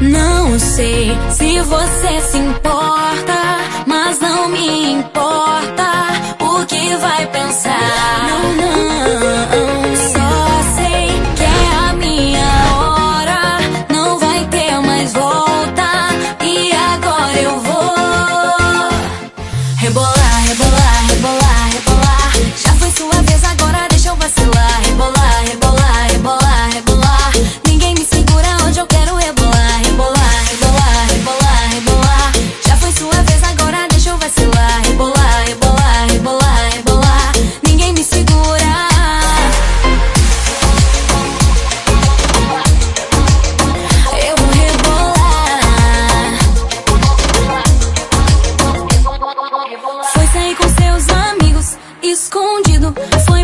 Não sei se você se importa, escondido. Foi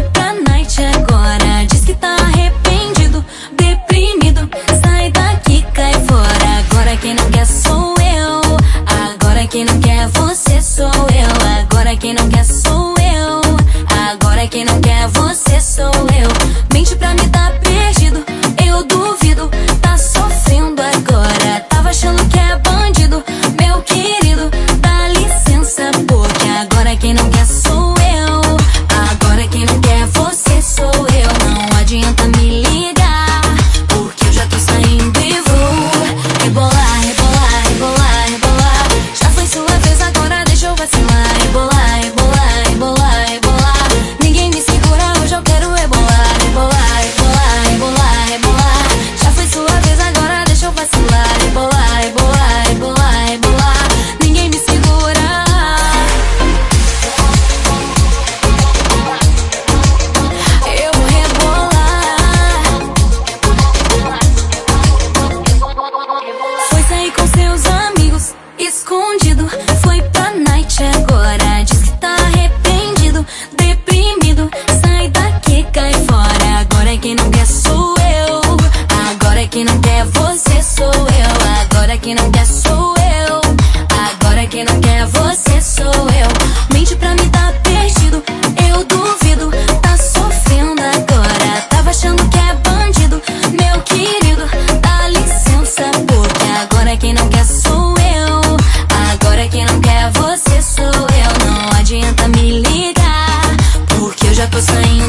que não quer sou eu. Agora que não quer você sou eu. Agora que não quer sou eu. Agora que não quer você sou eu. Mente pra me tá perdido, eu duvido. Tá sofrendo agora, tava achando que é bandido. Meu querido, dá licença, porque agora que não quer sou eu. Agora que não quer você sou eu. Não adianta me ligar, porque eu já tô saindo.